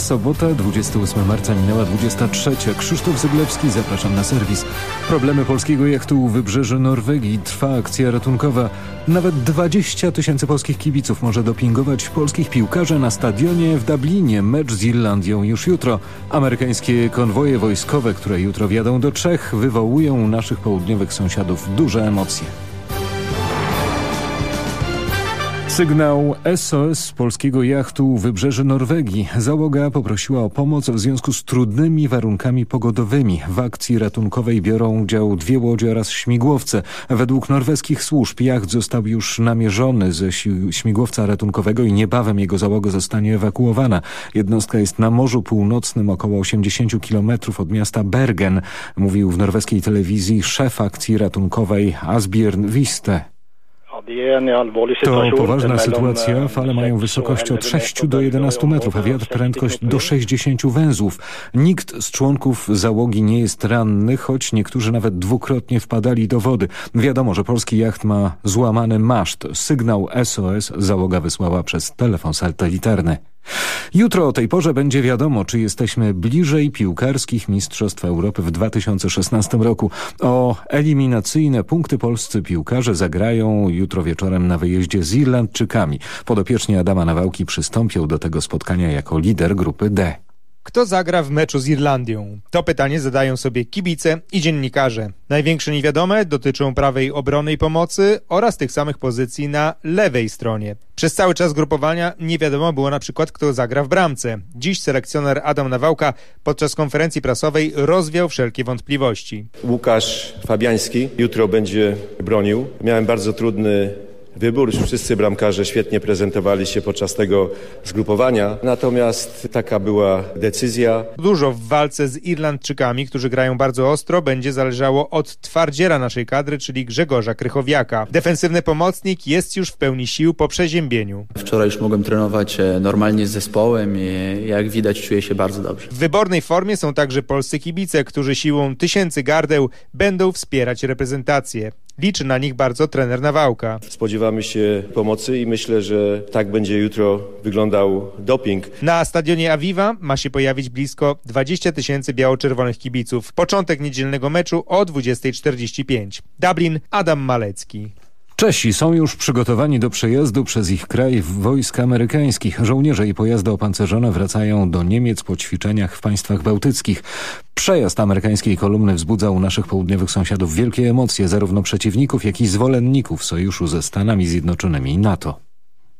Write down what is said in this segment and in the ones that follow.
Sobota, 28 marca minęła 23. Krzysztof Zyglewski, zapraszam na serwis. Problemy polskiego jachtu u wybrzeży Norwegii. Trwa akcja ratunkowa. Nawet 20 tysięcy polskich kibiców może dopingować polskich piłkarzy na stadionie w Dublinie. Mecz z Irlandią już jutro. Amerykańskie konwoje wojskowe, które jutro wjadą do Czech, wywołują u naszych południowych sąsiadów duże emocje. Sygnał SOS polskiego jachtu Wybrzeże Norwegii. Załoga poprosiła o pomoc w związku z trudnymi warunkami pogodowymi. W akcji ratunkowej biorą udział dwie łodzie oraz śmigłowce. Według norweskich służb jacht został już namierzony ze śmigłowca ratunkowego i niebawem jego załoga zostanie ewakuowana. Jednostka jest na Morzu Północnym, około 80 km od miasta Bergen, mówił w norweskiej telewizji szef akcji ratunkowej Asbjørn Wiste. To poważna sytuacja. Fale mają wysokość od 6 do 11 metrów, a wiatr prędkość do 60 węzłów. Nikt z członków załogi nie jest ranny, choć niektórzy nawet dwukrotnie wpadali do wody. Wiadomo, że polski jacht ma złamany maszt. Sygnał SOS załoga wysłała przez telefon satelitarny. Jutro o tej porze będzie wiadomo, czy jesteśmy bliżej piłkarskich Mistrzostw Europy w 2016 roku. O eliminacyjne punkty polscy piłkarze zagrają jutro wieczorem na wyjeździe z Irlandczykami. Podopieczni Adama Nawałki przystąpią do tego spotkania jako lider grupy D. Kto zagra w meczu z Irlandią? To pytanie zadają sobie kibice i dziennikarze. Największe niewiadome dotyczą prawej obrony i pomocy oraz tych samych pozycji na lewej stronie. Przez cały czas grupowania nie wiadomo było na przykład, kto zagra w bramce. Dziś selekcjoner Adam Nawałka podczas konferencji prasowej rozwiał wszelkie wątpliwości. Łukasz Fabiański jutro będzie bronił. Miałem bardzo trudny wybór. Wszyscy bramkarze świetnie prezentowali się podczas tego zgrupowania, natomiast taka była decyzja. Dużo w walce z Irlandczykami, którzy grają bardzo ostro, będzie zależało od twardziela naszej kadry, czyli Grzegorza Krychowiaka. Defensywny pomocnik jest już w pełni sił po przeziębieniu. Wczoraj już mogłem trenować e, normalnie z zespołem i jak widać czuję się bardzo dobrze. W wybornej formie są także polscy kibice, którzy siłą tysięcy gardeł będą wspierać reprezentację. Liczy na nich bardzo trener Nawałka. Spodziewamy się pomocy i myślę, że tak będzie jutro wyglądał doping. Na stadionie Aviva ma się pojawić blisko 20 tysięcy biało-czerwonych kibiców. Początek niedzielnego meczu o 20.45. Dublin, Adam Malecki. Czesi są już przygotowani do przejazdu przez ich kraj wojsk amerykańskich. Żołnierze i pojazdy opancerzone wracają do Niemiec po ćwiczeniach w państwach bałtyckich. Przejazd amerykańskiej kolumny wzbudzał u naszych południowych sąsiadów wielkie emocje zarówno przeciwników, jak i zwolenników sojuszu ze Stanami Zjednoczonymi i NATO.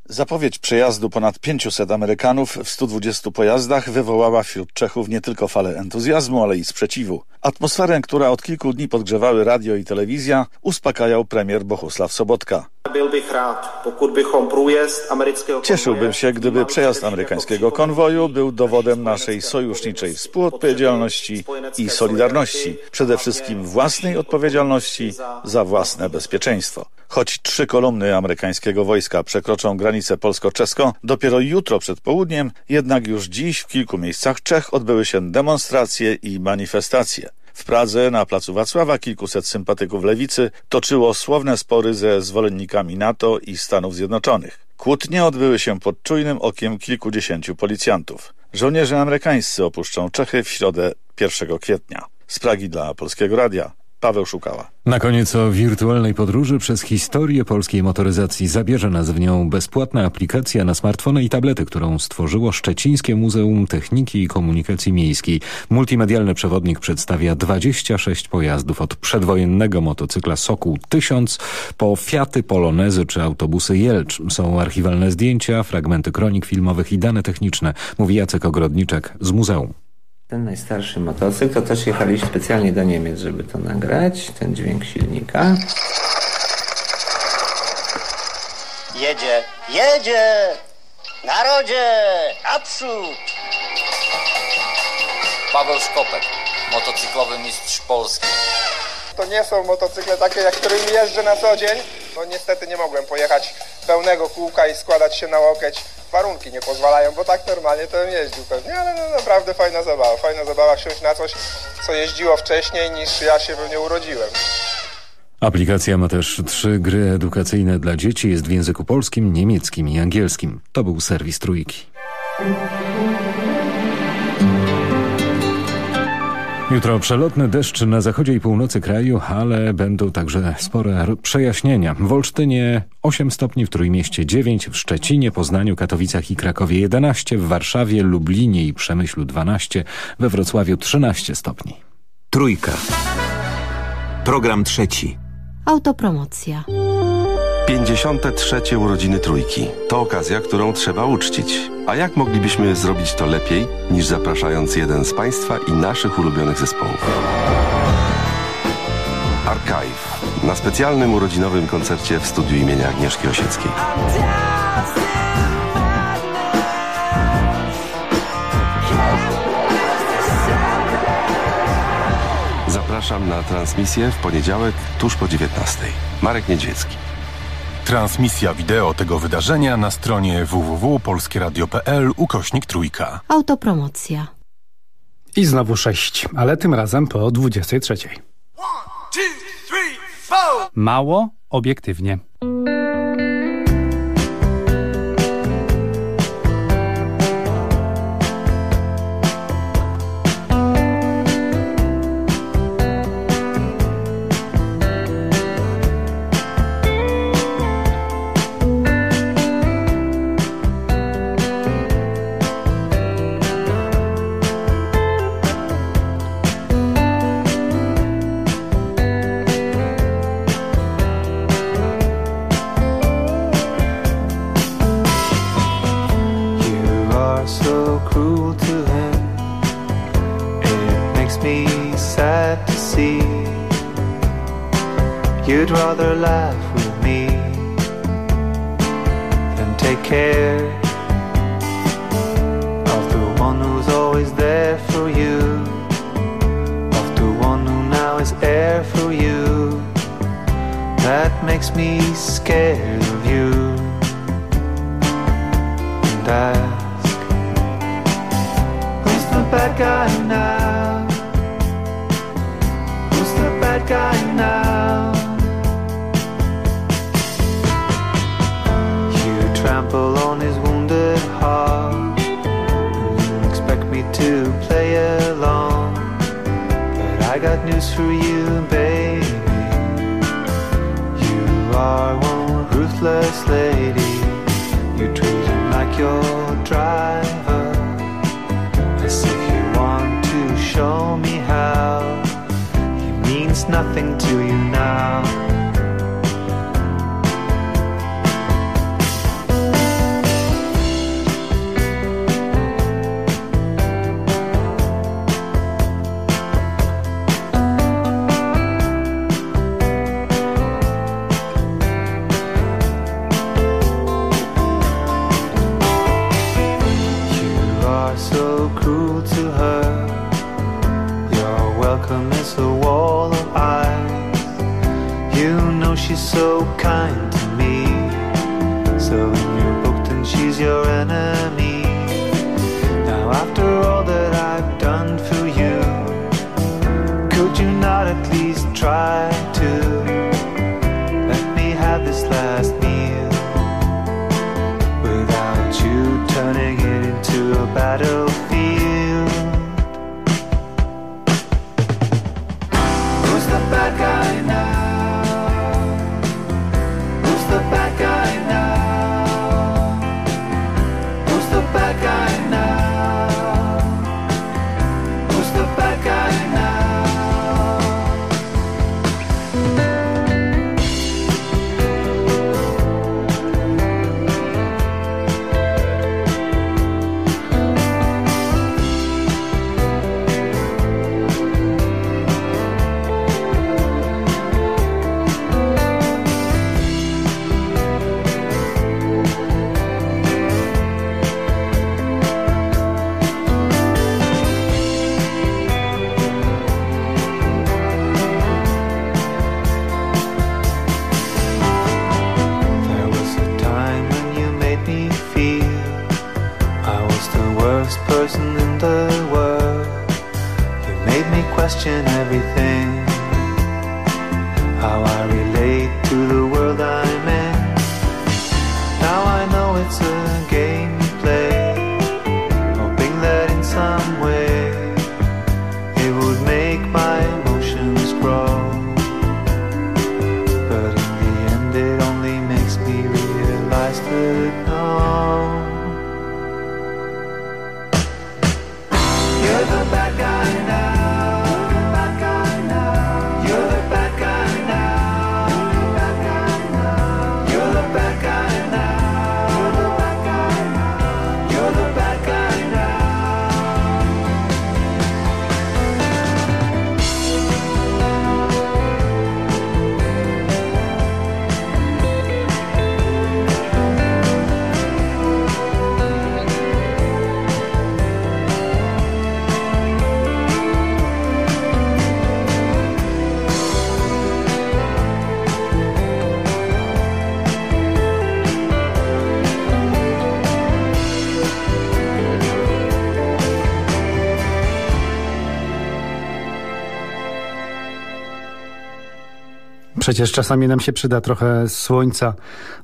Zapowiedź przejazdu ponad 500 Amerykanów w 120 pojazdach wywołała wśród Czechów nie tylko falę entuzjazmu, ale i sprzeciwu. Atmosferę, która od kilku dni podgrzewały radio i telewizja, uspokajał premier Bohusław Sobotka. Cieszyłbym się, gdyby przejazd amerykańskiego konwoju był dowodem naszej sojuszniczej współodpowiedzialności i solidarności, przede wszystkim własnej odpowiedzialności za własne bezpieczeństwo. Choć trzy kolumny amerykańskiego wojska przekroczą granicę polsko-czeską dopiero jutro przed południem, jednak już dziś w kilku miejscach Czech odbyły się demonstracje i manifestacje. W Pradze na placu Wacława kilkuset sympatyków lewicy toczyło słowne spory ze zwolennikami NATO i Stanów Zjednoczonych. Kłótnie odbyły się pod czujnym okiem kilkudziesięciu policjantów. Żołnierze amerykańscy opuszczą Czechy w środę 1 kwietnia. Z Pragi dla Polskiego Radia Paweł Szukała. Na koniec o wirtualnej podróży przez historię polskiej motoryzacji zabierze nas w nią bezpłatna aplikacja na smartfony i tablety, którą stworzyło Szczecińskie Muzeum Techniki i Komunikacji Miejskiej. Multimedialny przewodnik przedstawia 26 pojazdów od przedwojennego motocykla Sokół 1000 po Fiaty Polonezy czy autobusy Jelcz. Są archiwalne zdjęcia, fragmenty kronik filmowych i dane techniczne, mówi Jacek Ogrodniczek z muzeum. Ten najstarszy motocykl, to też jechaliśmy specjalnie do Niemiec, żeby to nagrać, ten dźwięk silnika. Jedzie, jedzie! Narodzie, naprzód! Paweł Szkopek, motocyklowy mistrz Polski. To nie są motocykle takie, jak którymi jeżdżę na co dzień. No niestety nie mogłem pojechać pełnego kółka i składać się na łokieć warunki nie pozwalają, bo tak normalnie to bym jeździł pewnie, ale no naprawdę fajna zabawa. Fajna zabawa wsiąść na coś, co jeździło wcześniej niż ja się pewnie urodziłem. Aplikacja ma też trzy gry edukacyjne dla dzieci. Jest w języku polskim, niemieckim i angielskim. To był serwis Trójki. Jutro przelotny deszcz na zachodzie i północy kraju, ale będą także spore przejaśnienia. W Olsztynie 8 stopni, w Trójmieście 9, w Szczecinie, Poznaniu, Katowicach i Krakowie 11, w Warszawie, Lublinie i Przemyślu 12, we Wrocławiu 13 stopni. Trójka. Program trzeci. Autopromocja. 53. urodziny Trójki. To okazja, którą trzeba uczcić. A jak moglibyśmy zrobić to lepiej, niż zapraszając jeden z Państwa i naszych ulubionych zespołów? Archive. Na specjalnym urodzinowym koncercie w studiu imienia Agnieszki Osieckiej. Zapraszam na transmisję w poniedziałek tuż po 19. Marek Niedźwiecki. Transmisja wideo tego wydarzenia na stronie www.polskieradio.pl ukośnik trójka. Autopromocja. I znowu sześć, ale tym razem po 23. Mało obiektywnie. To play along. But I got news for you, baby. You are one ruthless lady. You treat him like your driver. As if you want to show me how. He means nothing to you now. She's so kind to me. So you're booked and she's your enemy. Now after all that I've done for you, could you not at least try to Przecież czasami nam się przyda trochę słońca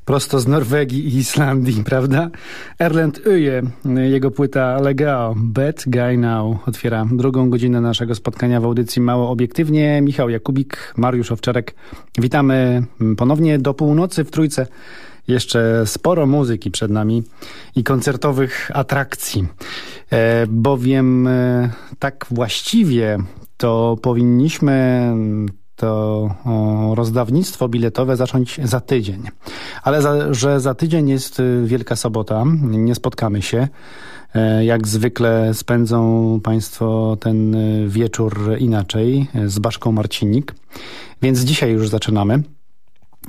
prosto z Norwegii i Islandii, prawda? Erlend Öje, jego płyta Legao, Bad Guy Now otwiera drugą godzinę naszego spotkania w audycji Mało Obiektywnie. Michał Jakubik, Mariusz Owczarek. Witamy ponownie do północy w Trójce. Jeszcze sporo muzyki przed nami i koncertowych atrakcji, e, bowiem e, tak właściwie to powinniśmy to o, rozdawnictwo biletowe zacząć za tydzień. Ale za, że za tydzień jest y, Wielka Sobota, nie spotkamy się. E, Jak zwykle spędzą Państwo ten y, wieczór inaczej y, z Baszką Marcinik. Więc dzisiaj już zaczynamy.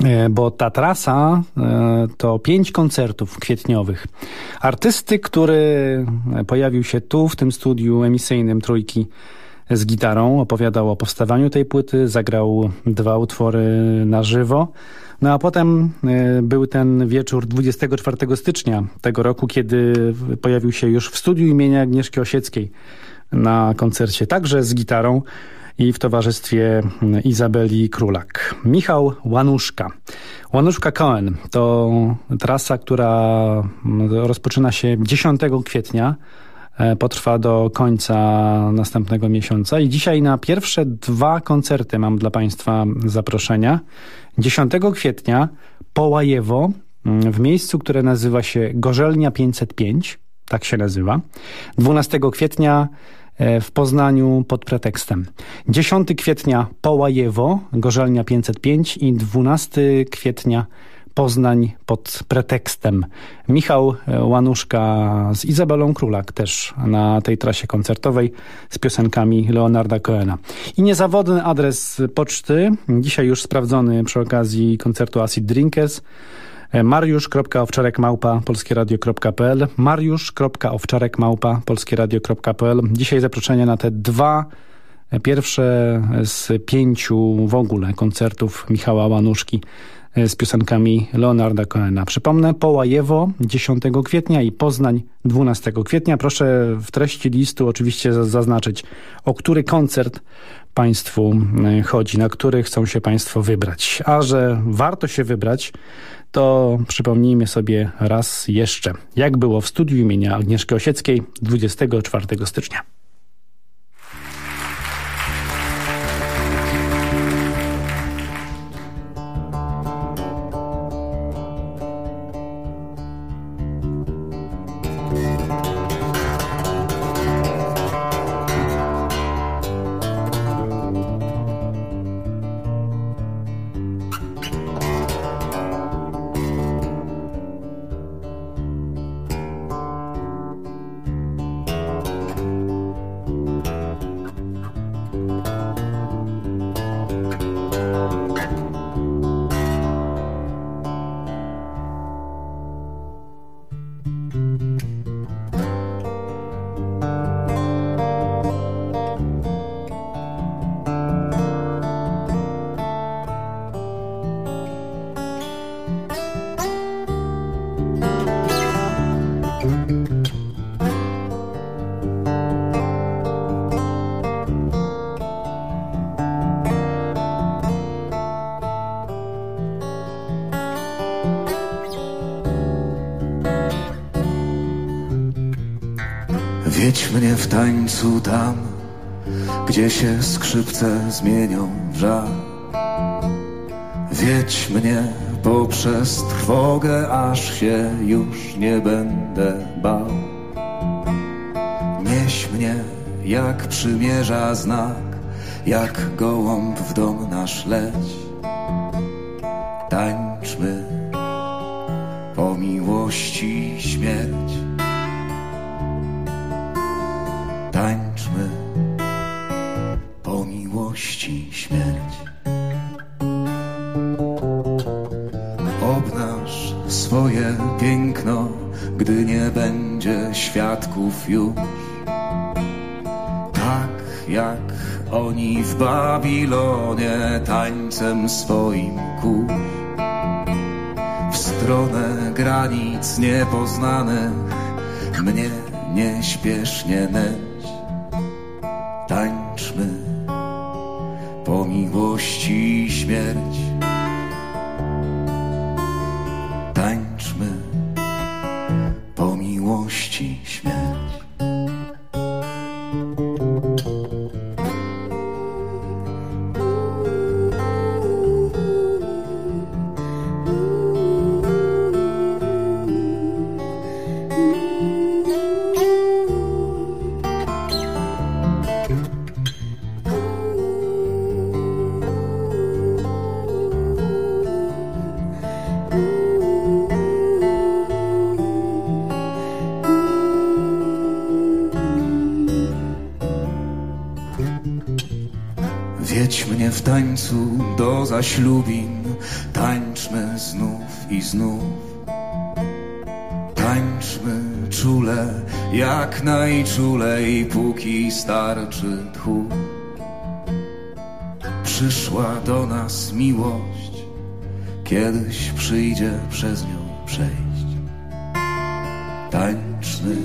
E, Bo ta trasa e, to pięć koncertów kwietniowych. Artysty, który pojawił się tu, w tym studiu emisyjnym Trójki z gitarą, opowiadał o powstawaniu tej płyty, zagrał dwa utwory na żywo. No a potem e, był ten wieczór 24 stycznia tego roku, kiedy pojawił się już w studiu imienia Agnieszki Osieckiej na koncercie, także z gitarą i w towarzystwie Izabeli Królak. Michał Łanuszka. Łanuszka Cohen to trasa, która rozpoczyna się 10 kwietnia potrwa do końca następnego miesiąca. I dzisiaj na pierwsze dwa koncerty mam dla Państwa zaproszenia. 10 kwietnia Połajewo w miejscu, które nazywa się Gorzelnia 505, tak się nazywa. 12 kwietnia e, w Poznaniu pod pretekstem. 10 kwietnia Połajewo, Gorzelnia 505 i 12 kwietnia Poznań pod pretekstem. Michał Łanuszka z Izabelą Królak też na tej trasie koncertowej z piosenkami Leonarda Cohena. I niezawodny adres poczty, dzisiaj już sprawdzony przy okazji koncertu Acid Drinkers, mariusz.owczarekmałpa polskieradio.pl mariusz.owczarekmałpa polskieradio.pl Dzisiaj zaproszenie na te dwa pierwsze z pięciu w ogóle koncertów Michała Łanuszki z piosenkami Leonarda Cohena. Przypomnę, Połajewo 10 kwietnia i Poznań 12 kwietnia. Proszę w treści listu oczywiście zaznaczyć, o który koncert Państwu chodzi, na który chcą się Państwo wybrać. A że warto się wybrać, to przypomnijmy sobie raz jeszcze, jak było w studiu imienia Agnieszki Osieckiej 24 stycznia. Tańcu tam, gdzie się skrzypce zmienią w żal. Wiedź mnie poprzez trwogę, aż się już nie będę bał. Nieś mnie jak przymierza znak, jak gołąb w dom nasz leć. Tańczmy po miłości śmierć. Gdy nie będzie świadków już. Tak jak oni w Babilonie tańcem swoim kurz. W stronę granic niepoznanych mnie nieśpiesznie neć. Tańczmy po miłości śmierć. Do zaślubin, tańczmy znów i znów. Tańczmy czule, jak najczulej, póki starczy tchu. Przyszła do nas miłość, kiedyś przyjdzie przez nią przejść. Tańczmy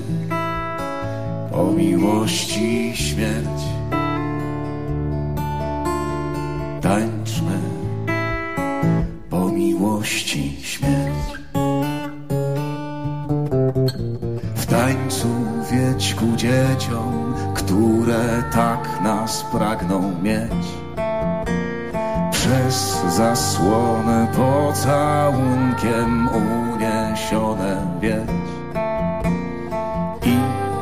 o miłości śmierć. Pragną mieć. Przez zasłonę pocałunkiem uniesione wiedź. I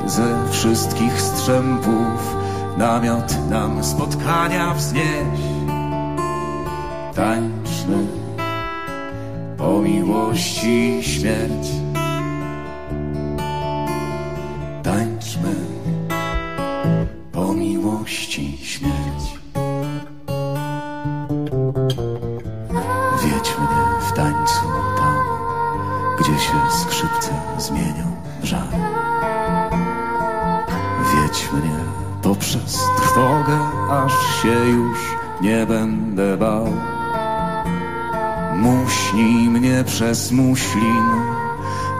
ze wszystkich strzępów namiot nam spotkania wznieść tańczmy po miłości śmierć. Przez muślin,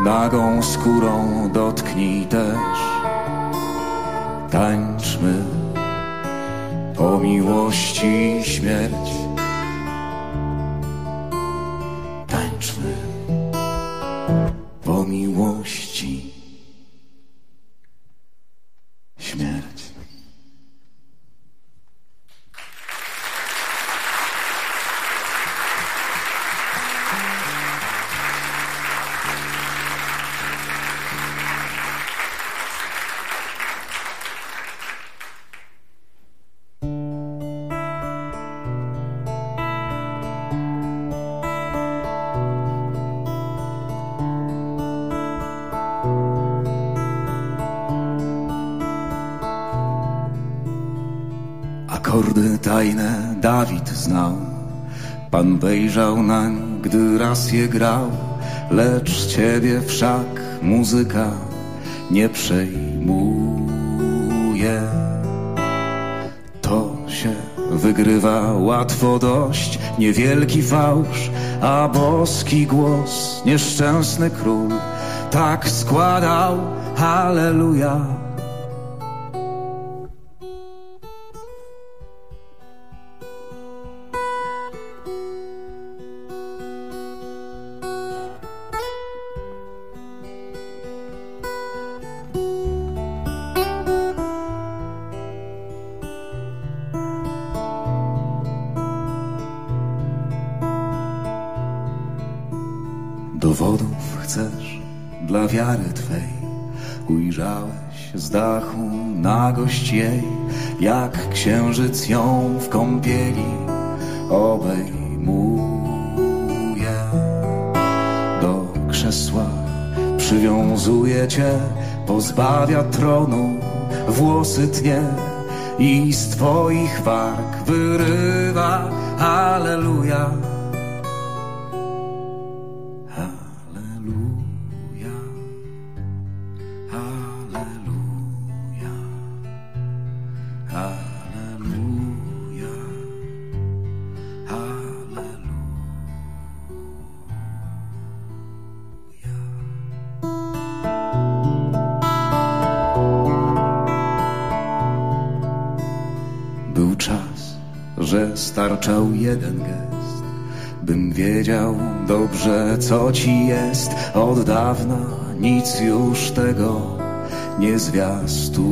nagą skórą dotknij też. Tańczmy o miłości śmierć. Tańczmy tajne Dawid znał, Pan wejrzał nań, gdy raz je grał, lecz ciebie wszak muzyka nie przejmuje. To się wygrywa łatwo dość, niewielki fałsz, a boski głos, nieszczęsny król, tak składał, halleluja. Księżyc ją w kąpieli obejmuje. Do krzesła przywiązuje cię, pozbawia tronu, włosy tnie i z twoich warg wyrywa Alleluja. Że starczał jeden gest, bym wiedział dobrze, co ci jest. Od dawna nic już tego nie zwiastuje.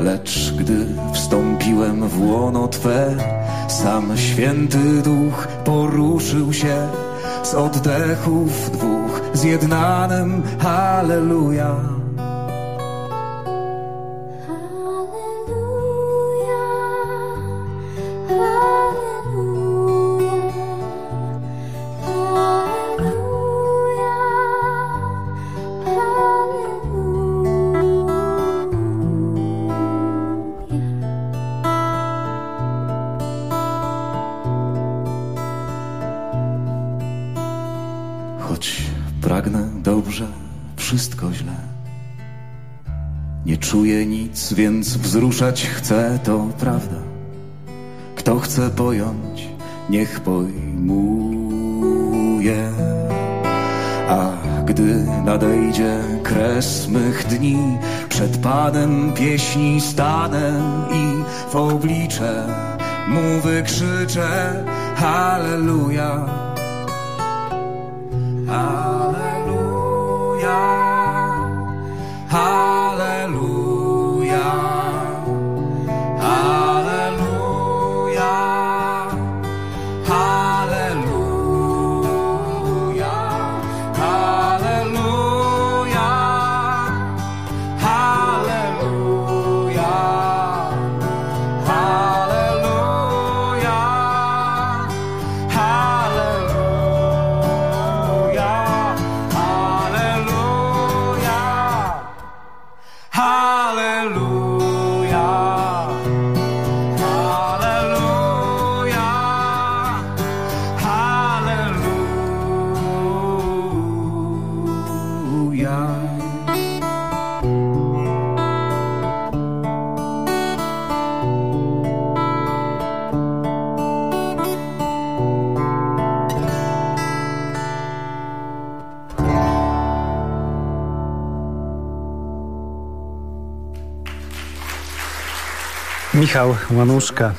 Lecz gdy wstąpiłem w łono Twe, sam święty duch poruszył się z oddechów dwóch, zjednanym Halleluja. Więc wzruszać chcę, to prawda. Kto chce pojąć, niech pojmuje. A gdy nadejdzie kres mych dni, przed Panem pieśni stanę i w oblicze Mu wykrzyczę Halleluja. Michał Łanuszka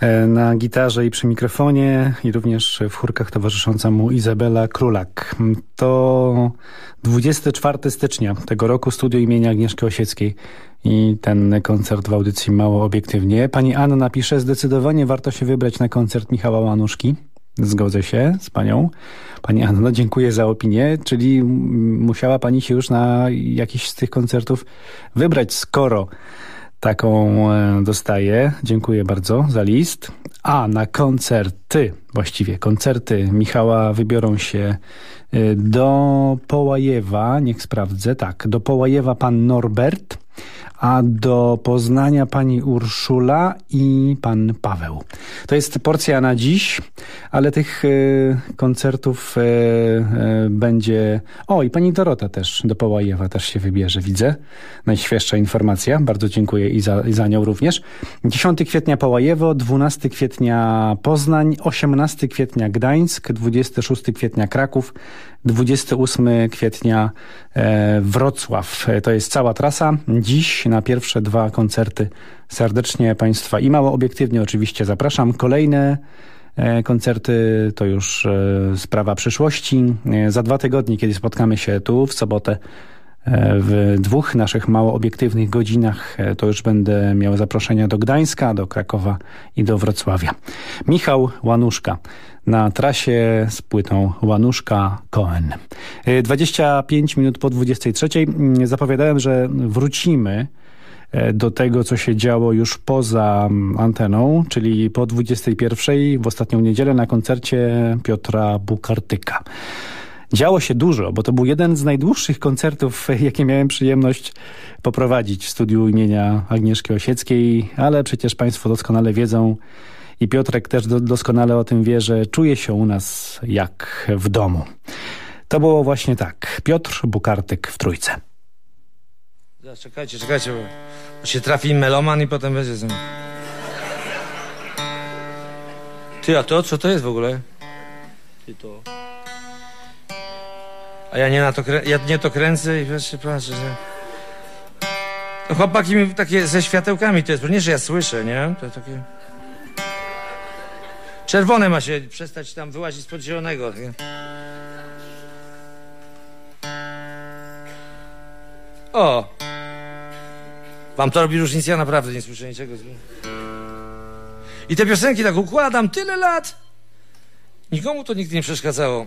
e, na gitarze i przy mikrofonie i również w chórkach towarzysząca mu Izabela Królak. To 24 stycznia tego roku studio imienia Agnieszki Osieckiej i ten koncert w audycji Mało Obiektywnie. Pani Anna pisze, zdecydowanie warto się wybrać na koncert Michała Łanuszki. Zgodzę się z panią. Pani Anno, dziękuję za opinię. Czyli musiała pani się już na jakiś z tych koncertów wybrać, skoro taką e, dostaję. Dziękuję bardzo za list. A na koncerty, właściwie koncerty Michała wybiorą się e, do Połajewa, niech sprawdzę, tak, do Połajewa pan Norbert, a do Poznania pani Urszula i pan Paweł. To jest porcja na dziś, ale tych e, koncertów e, e, będzie... O, i pani Dorota też do Połajewa też się wybierze, widzę. Najświeższa informacja, bardzo dziękuję i za, i za nią również. 10 kwietnia Połajewo, 12 kwietnia Poznań, 18 kwietnia Gdańsk, 26 kwietnia Kraków, 28 kwietnia Wrocław. To jest cała trasa. Dziś na pierwsze dwa koncerty serdecznie Państwa i mało obiektywnie oczywiście zapraszam. Kolejne e, koncerty to już e, sprawa przyszłości. E, Za dwa tygodnie, kiedy spotkamy się tu w sobotę w dwóch naszych mało obiektywnych godzinach to już będę miał zaproszenia do Gdańska, do Krakowa i do Wrocławia. Michał Łanuszka na trasie z płytą Łanuszka Cohen. 25 minut po 23 zapowiadałem, że wrócimy do tego, co się działo już poza anteną, czyli po 21 w ostatnią niedzielę na koncercie Piotra Bukartyka. Działo się dużo, bo to był jeden z najdłuższych koncertów, jakie miałem przyjemność poprowadzić w studiu imienia Agnieszki Osieckiej, ale przecież Państwo doskonale wiedzą i Piotrek też do, doskonale o tym wie, że czuje się u nas jak w domu. To było właśnie tak. Piotr Bukartyk w Trójce. Czekajcie, czekajcie, bo się trafi meloman i potem będzie... Ty, a to? Co to jest w ogóle? Ty to... A ja nie na to, krę... ja nie to kręcę i wiesz, patrzę, że... No chłopaki mi takie ze światełkami to jest, nie, że ja słyszę, nie? To takie... Czerwone ma się przestać tam wyłazić spod zielonego. O! Wam to robi różnicę? Ja naprawdę nie słyszę niczego. I te piosenki tak układam tyle lat. Nikomu to nigdy nie przeszkadzało.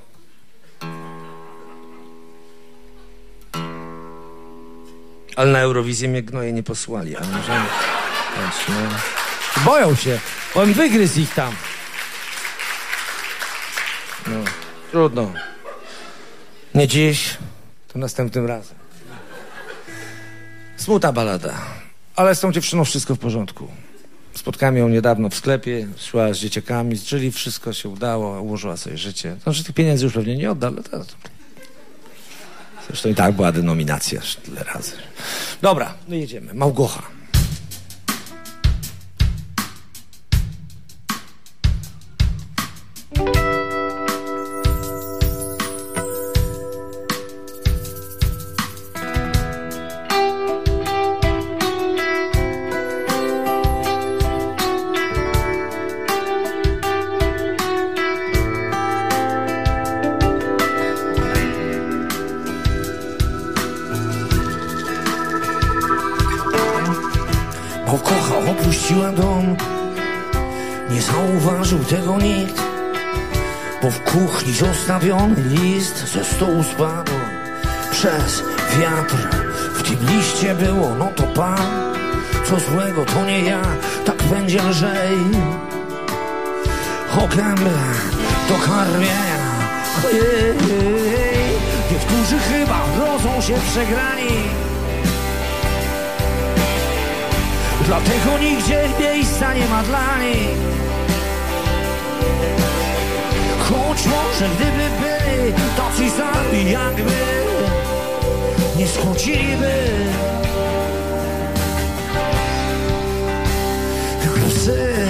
Ale na Eurowizję mnie gnoje nie posłali, ale możemy... Boją się. On wygryzł ich tam. Trudno. Nie dziś, to następnym razem. Smuta balada. Ale z tą dziewczyną wszystko w porządku. Spotkałem ją niedawno w sklepie, szła z dzieciakami, czyli wszystko się udało, ułożyła sobie życie. Znaczy tych pieniędzy już pewnie nie odda, ale to... Zresztą i tak była denominacja tyle razy. Dobra, no jedziemy. Małgocha. Zostawiony list ze stołu spadł Przez wiatr w tym liście było No to pan, co złego to nie ja. Tak będzie lżej. O gębę do karmienia Niektórzy chyba rodzą się przegrani. Dlatego nigdzie miejsca nie ma dla nich Może gdyby byli tacy sami jakby Nie schodziliby Tylko psy.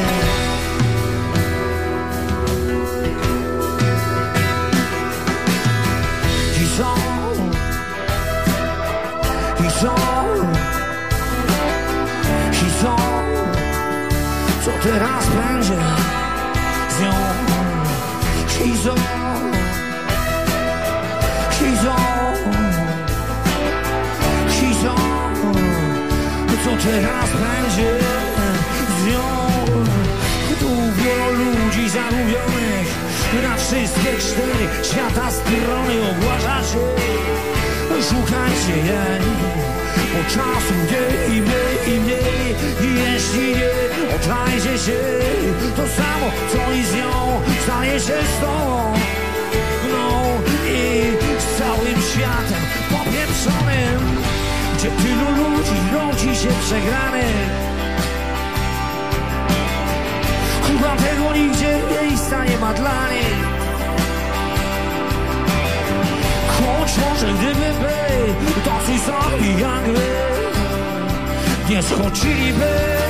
I są. I są. I są. Co teraz będzie Co teraz będzie z nią? Wielu ludzi zamówionych na wszystkie cztery świata strony ogłaszacie. Szukajcie jej, bo czasu mniej i mniej i mniej. I jeśli nie odnajdzie się, to samo co i z nią stanie się z tobą No i z całym światem popieprzonym Gdzie tylu ludzi rodzi się przegrany. Dlatego nigdzie miejsca nie ma dla nich. Choć może gdyby byli tacy sami jak wy Nie schodziliby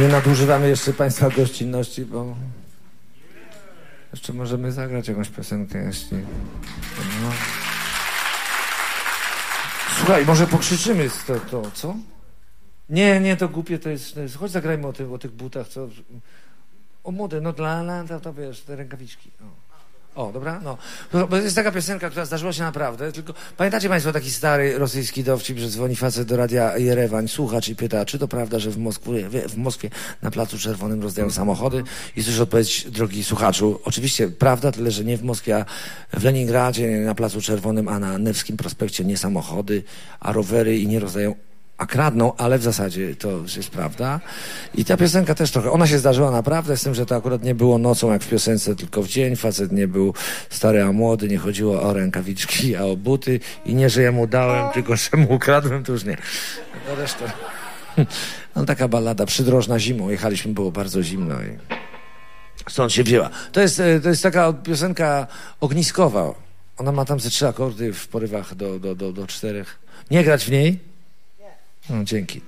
Nie nadużywamy jeszcze Państwa gościnności, bo jeszcze możemy zagrać jakąś piosenkę, jeśli... No. Słuchaj, może pokrzyczymy to, to, co? Nie, nie, to głupie to jest, to jest... Chodź zagrajmy o, tym, o tych butach, co... O młode, no dla, dla to, to wiesz, te rękawiczki. O. O, dobra? No. Bo jest taka piosenka, która zdarzyła się naprawdę, tylko pamiętacie Państwo taki stary rosyjski dowcip, że dzwoni facet do radia Jerewań, słuchacz i pyta, czy to prawda, że w Moskwie, w Moskwie na Placu Czerwonym rozdają samochody? I słyszy odpowiedź, drogi słuchaczu, oczywiście prawda, tyle, że nie w Moskwie, a w Leningradzie na Placu Czerwonym, a na Newskim Prospekcie nie samochody, a rowery i nie rozdają a kradną, ale w zasadzie to jest prawda. I ta piosenka też trochę, ona się zdarzyła naprawdę, z tym, że to akurat nie było nocą jak w piosence, tylko w dzień. Facet nie był stary, a młody, nie chodziło o rękawiczki, a o buty. I nie, że ja mu dałem, tylko że mu ukradłem, to już nie. No resztę. No taka ballada, przydrożna zimą. Jechaliśmy, było bardzo zimno i stąd się wzięła. To jest, e, to jest taka piosenka ogniskowa. Ona ma tam ze trzy akordy w porywach do, do, do, do czterech. Nie grać w niej? No, dzięki.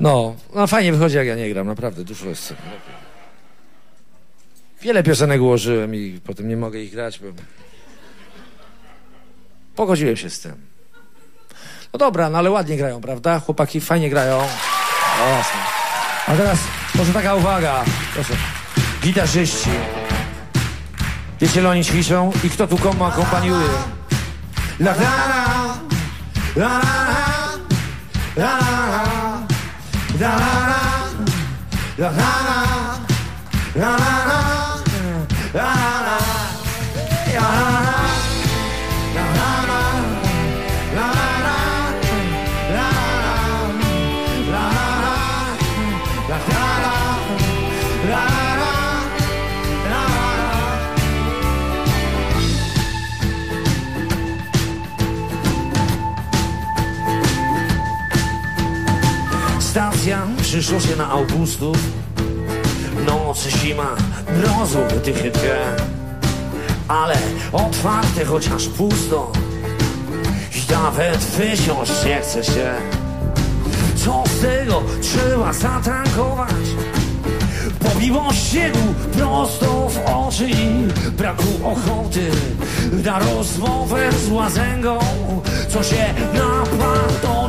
No, no fajnie wychodzi, jak ja nie gram, naprawdę, dużo jest. Wiele piosenek ułożyłem i potem nie mogę ich grać, bo... Pogodziłem się z tym. No dobra, no ale ładnie grają, prawda? Chłopaki fajnie grają. O, jasne. A teraz może taka uwaga. Proszę. Gitarzyści. Wiecie, ile oni ćwiczą i kto tu komu akompaniuje? La la la, la la la. La la la, la la la, la Stacja przyszło się na Augustów. Nocy zima, mrozu wytychy dwie. Ale otwarte chociaż pusto. I nawet wysiąść nie chce się. Co z tego trzeba zatankować? Pomimo śniegu prosto w oczy braku ochoty Na rozmowę z łazęgą Co się napadł do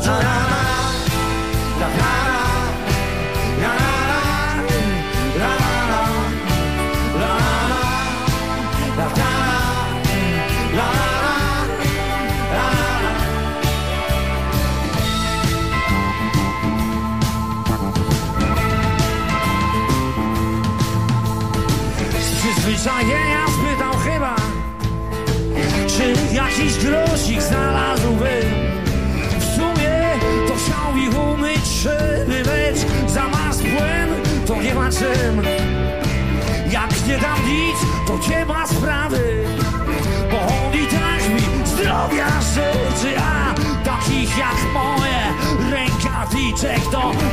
sector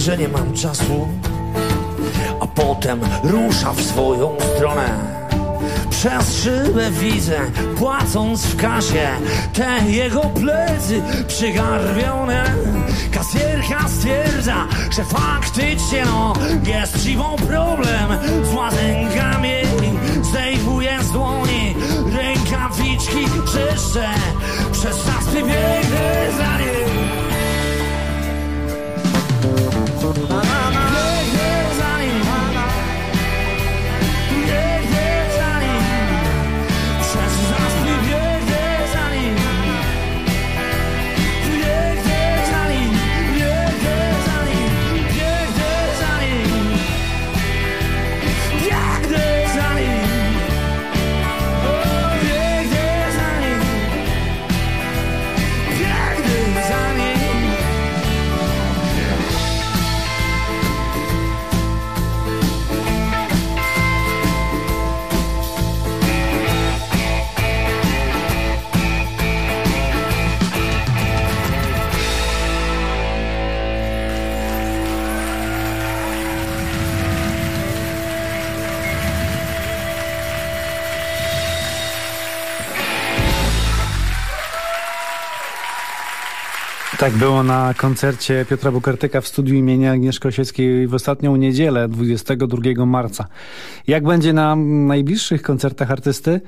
że nie mam czasu A potem rusza w swoją stronę. Przez szybę widzę, płacąc w kasie Te jego plecy przygarbione Kasjerka stwierdza, że faktycznie no Jest siwą problem. Z łazenkami Zdejmuje z dłoni rękawiczki czyszczę. Przez czas biegnę za nim Tak było na koncercie Piotra Bukartyka w studiu imienia Agnieszki Osieckiej w ostatnią niedzielę, 22 marca. Jak będzie na najbliższych koncertach artysty?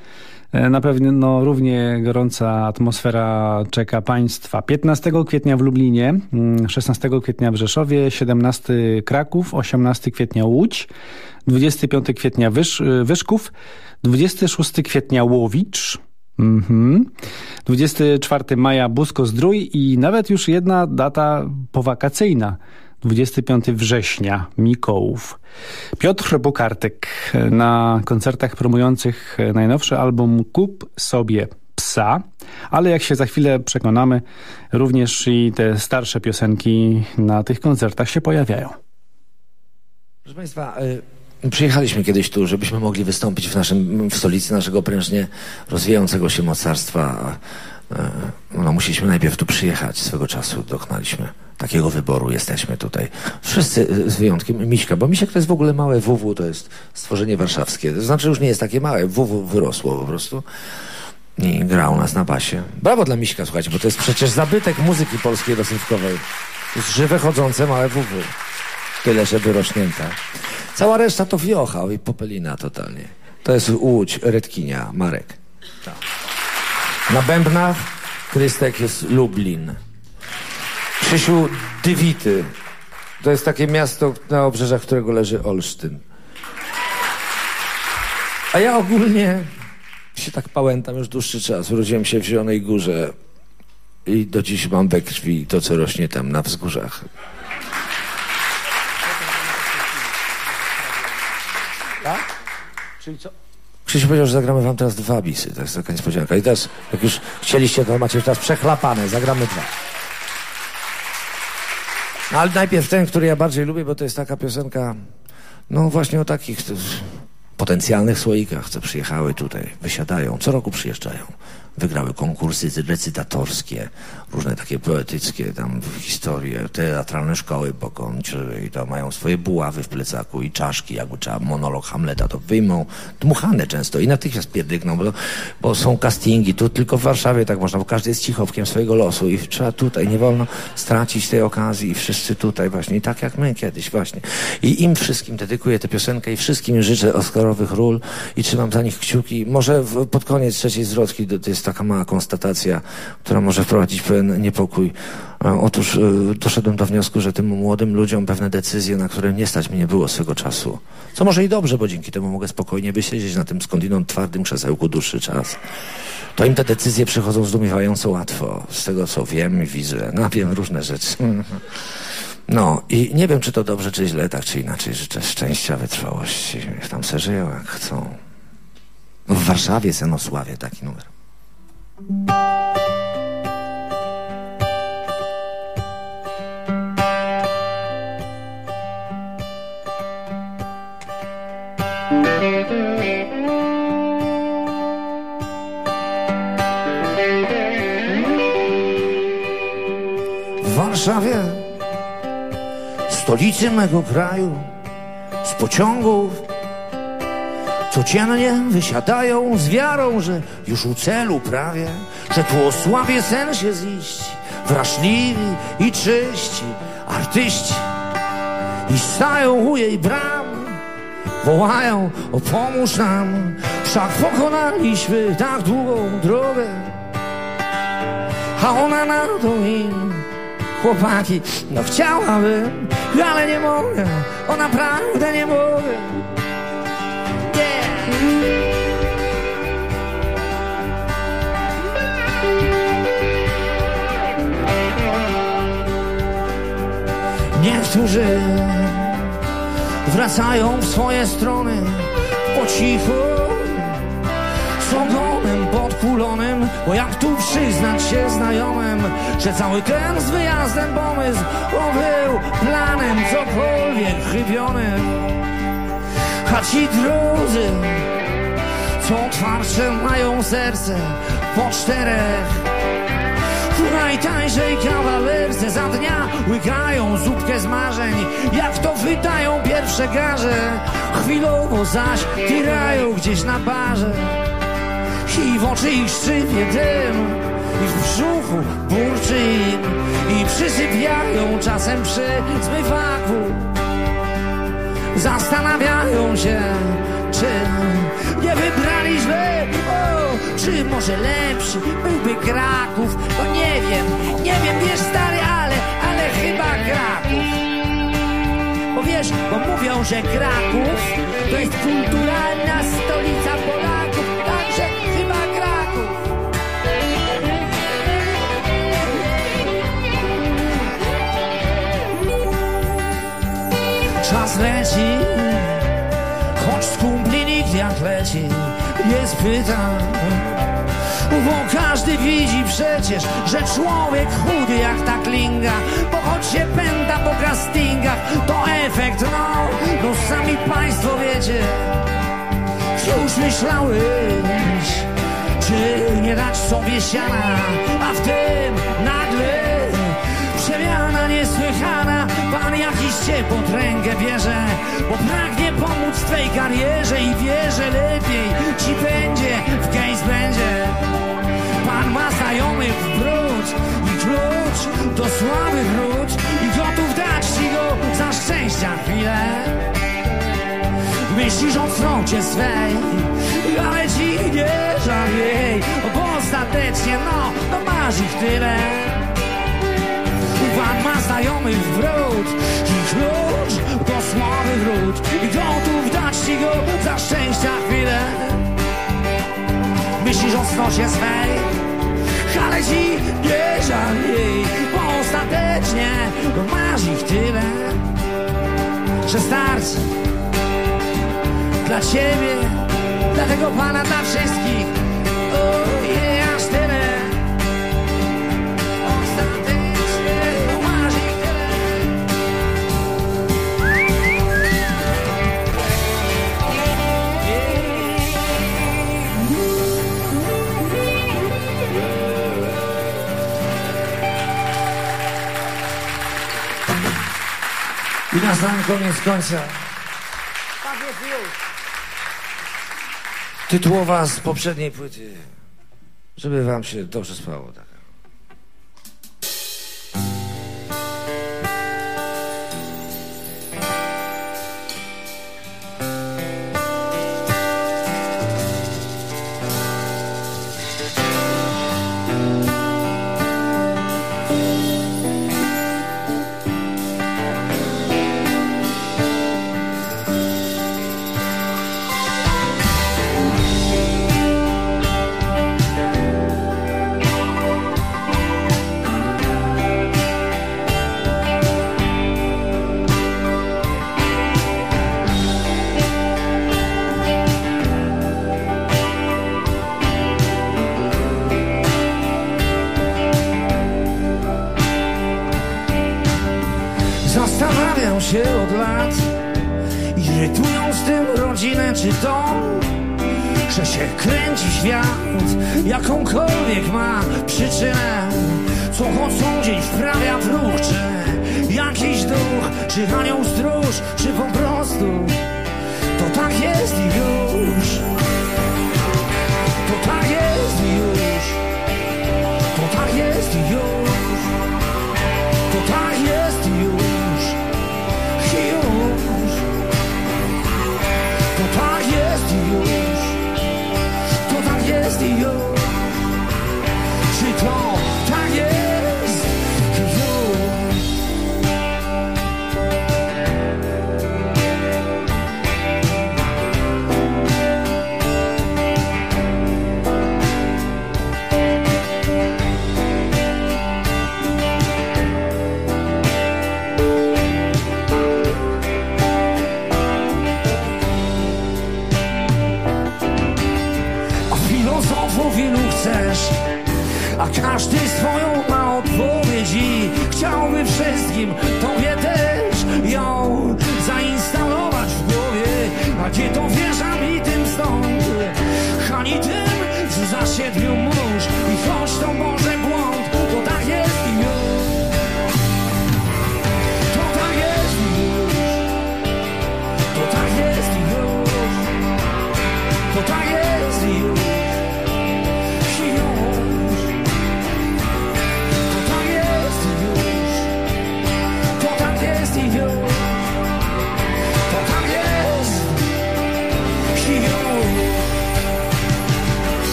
E, Na pewno równie gorąca atmosfera czeka Państwa. 15 kwietnia w Lublinie, mm, 16 kwietnia w Rzeszowie, 17 Kraków, 18 kwietnia Łódź, 25 kwietnia Wysz, Wyszków, 26 kwietnia Łowicz, Mhm. 24 maja Busko Zdrój i nawet już jedna data powakacyjna. 25 września Mikołów. Piotr Bukartyk na koncertach promujących najnowszy album Kup sobie psa, ale jak się za chwilę przekonamy, również i te starsze piosenki na tych koncertach się pojawiają. Proszę Państwa, y, przyjechaliśmy kiedyś tu, żebyśmy mogli wystąpić w, naszym, w stolicy naszego prężnie rozwijającego się mocarstwa. Y, No, musieliśmy najpierw tu przyjechać. Swego czasu dokonaliśmy takiego wyboru. Jesteśmy tutaj. Wszyscy y, z wyjątkiem Miśka, bo Misiek to jest w ogóle małe WW, to jest stworzenie warszawskie. To znaczy już nie jest takie małe. WW wyrosło po prostu. I gra u nas na basie. Brawo dla Miśka, słuchajcie, bo to jest przecież zabytek muzyki polskiej rozrywkowej. To jest żywe, chodzące małe WW. Tyle, że wyrośnięta. Cała reszta to wiocha i popelina totalnie. To jest Łódź, Redkinia, Marek. Tak. Na bębnach Krystek jest Lublin. Krzysiu Dywity. To jest takie miasto, na obrzeżach którego leży Olsztyn. A ja ogólnie się tak pałętam już dłuższy czas. Urodziłem się w Zielonej Górze i do dziś mam we krwi to, co rośnie tam na wzgórzach. Tak? Czyli co? Krzysiu powiedział, że zagramy wam teraz dwa bisy. To jest taka niespodzianka. I teraz, jak już chcieliście, to macie teraz przechlapane. Zagramy dwa. No, ale najpierw ten, który ja bardziej lubię, bo to jest taka piosenka, no właśnie o takich potencjalnych słoikach, co przyjechały tutaj, wysiadają, co roku przyjeżdżają. Wygrały konkursy recytatorskie, różne takie poetyckie tam historie, teatralne szkoły pokończyły i to mają swoje buławy w plecaku i czaszki, jakby trzeba monolog Hamleta to wyjmą, dmuchane często i natychmiast pierdykną, bo, bo są castingi, tu tylko w Warszawie tak można, bo każdy jest cichowkiem swojego losu i trzeba tutaj, nie wolno stracić tej okazji i wszyscy tutaj właśnie, tak jak my kiedyś właśnie. I im wszystkim dedykuję tę piosenkę i wszystkim życzę Oscarowych ról i trzymam za nich kciuki. Może w, pod koniec trzeciej zwrotki to jest taka mała konstatacja, która może wprowadzić pewien niepokój. Otóż y, doszedłem do wniosku, że tym młodym ludziom pewne decyzje, na które nie stać mi nie było swego czasu. Co może i dobrze, bo dzięki temu mogę spokojnie wysiedzieć na tym skądinąd twardym krzesełku dłuższy czas. To im te decyzje przychodzą zdumiewająco łatwo. Z tego co wiem i widzę. No wiem różne rzeczy. No i nie wiem, czy to dobrze, czy źle, tak czy inaczej. Życzę szczęścia, wytrwałości. Niech tam se żyją jak chcą. W Warszawie, Senosławie taki numer. W Warszawie, stolicy mego kraju, z pociągów codziennie wysiadają z wiarą, że już u celu prawie, że tu o sławie sen się ziści, wrażliwi i czyści artyści i stają u jej bram, wołają o pomóż nam, wszak pokonaliśmy tak długą drogę, a ona na to im. Chłopaki, no chciałabym, ale nie mogę, o naprawdę nie mogę. Niektórzy wracają w swoje strony po cichu z podkulonym, bo jak tu przyznać się znajomym, że cały ten z wyjazdem pomysł był planem cokolwiek chybionym. A ci drudzy, co twardsze mają serce po czterech. W najtańszej kawalerce za dnia łykają zupkę z marzeń. Jak to wydają pierwsze garze Chwilowo zaś tyrają gdzieś na barze. I w oczy ich szczypie dym I w brzuchu burczy im I przysypiają czasem przy zmywaku Zastanawiają się, czy nie wybraliśmy o, Czy może lepszy byłby Kraków? No nie wiem, nie wiem, wiesz stary, ale, ale chyba Kraków. Bo wiesz, bo mówią, że Kraków To jest kulturalna stolica Polaków Czas leci Choć z kumpli nikt jak leci Nie spyta Bo każdy widzi przecież Że człowiek chudy jak ta klinga. Bo choć się pęta po castingach To efekt, no No sami państwo wiecie. Już myślałeś Czy nie dać sobie siana A w tym nagle Pan jakiś cię pod rękę bierze Bo pragnie pomóc twej karierze I wie, że lepiej ci będzie W case będzie Pan ma znajomych w bród I klucz do słaby wróć I gotów dać ci go za szczęścia chwilę. Myślisz o cnocie swej Ale ci nie żal jej Bo ostatecznie no, no masz ich tyle Pan ma znajomych wrót. I klucz do sławy wrót I gotów dać ci go za szczęścia chwilę. Myślisz o snosie swej? Ale ci nie żal jej. Bo ostatecznie masz ich tyle Że starczy Dla ciebie Dla tego pana, dla wszystkich I na sam koniec końca tytułowa z poprzedniej płyty, żeby wam się dobrze spało. Tak. się od lat Irytują z tym rodzinę czy dom Że się kręci świat Jakąkolwiek ma przyczynę. Co chodzą dzień wprawia w ruch Czy jakiś duch Czy anioł stróż Czy po prostu To tak jest i już.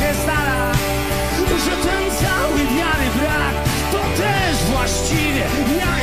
się stara, że ten cały wiary brak to też właściwie jak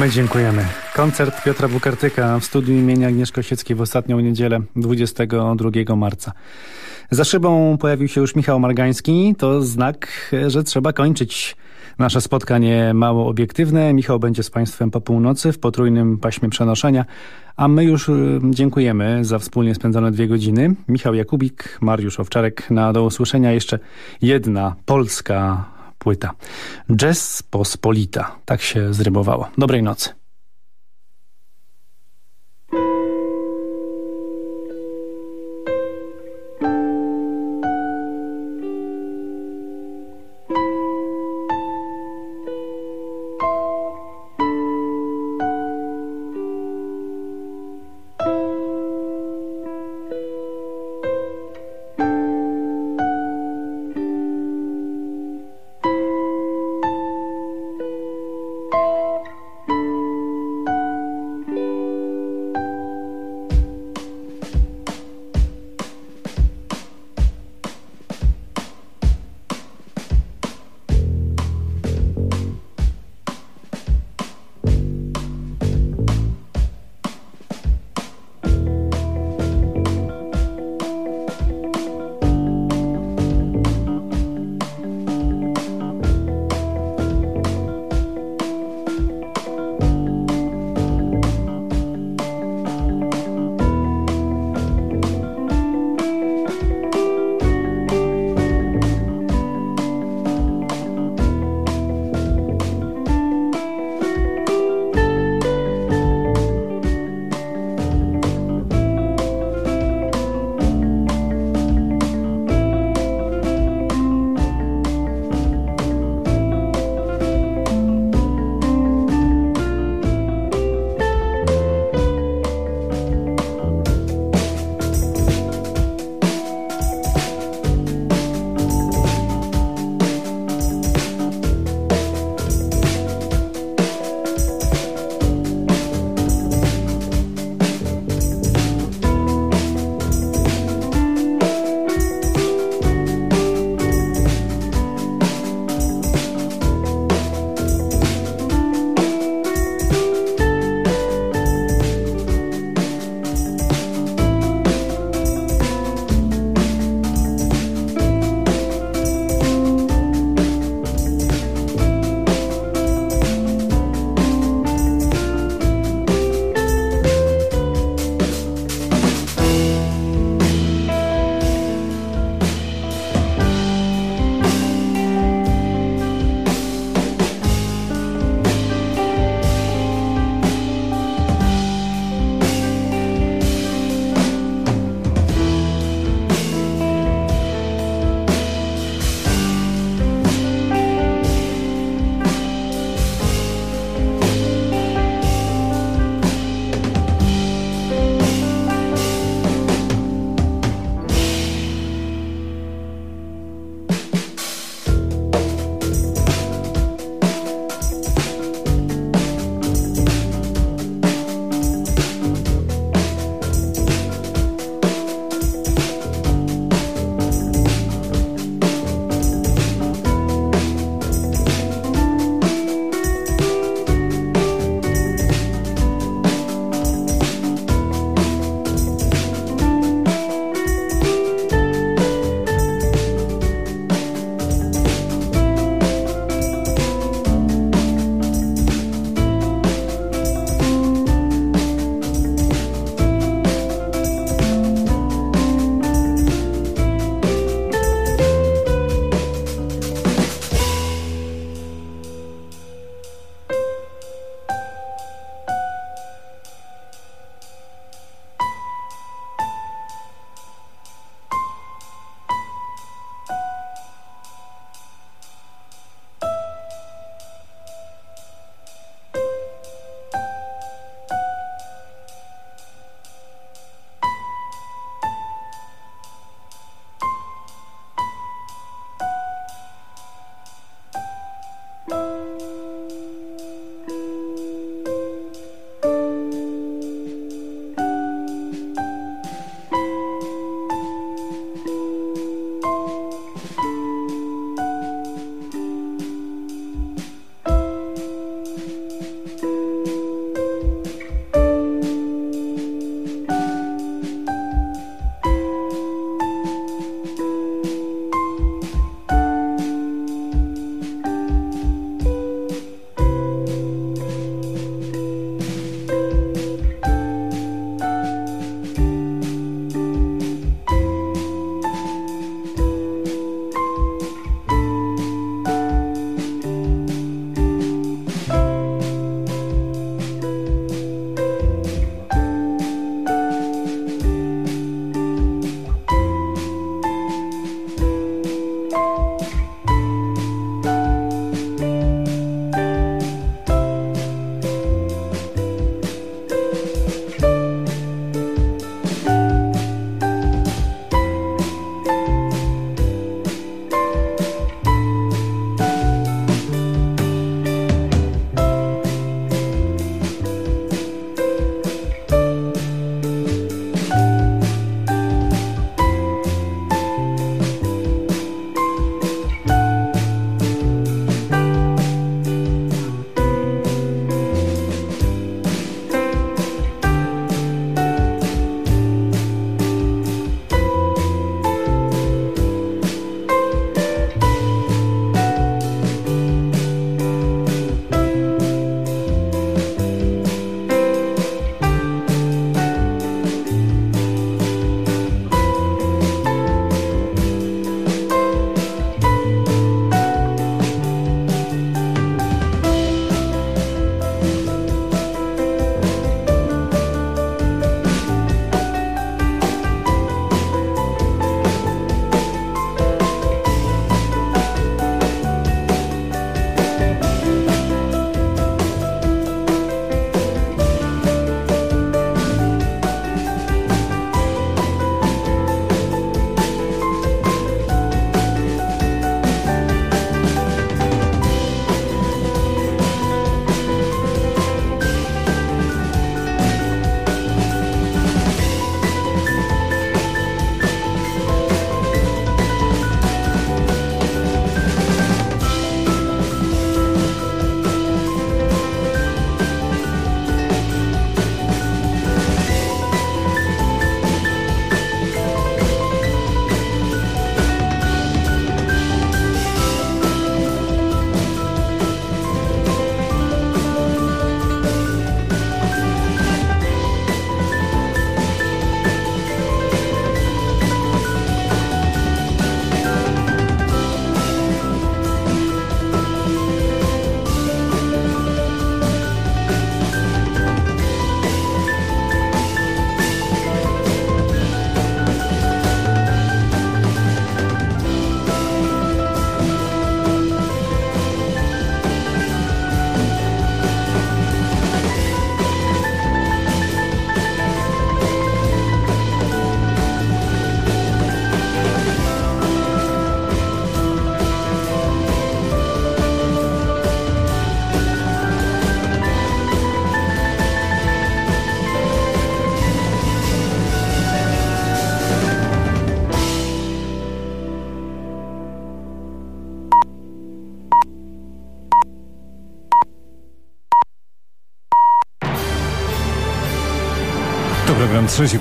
my dziękujemy. Koncert Piotra Bukartyka w studiu imienia Agnieszki Osieckiej w ostatnią niedzielę 22 marca. Za szybą pojawił się już Michał Margański. To znak, że trzeba kończyć nasze spotkanie mało obiektywne. Michał będzie z Państwem po północy w potrójnym paśmie przenoszenia, a my już y, dziękujemy za wspólnie spędzone dwie godziny. Michał Jakubik, Mariusz Owczarek. Na do usłyszenia jeszcze jedna polska płyta. Jazz Pospolita. Tak się zrybowało. Dobrej nocy.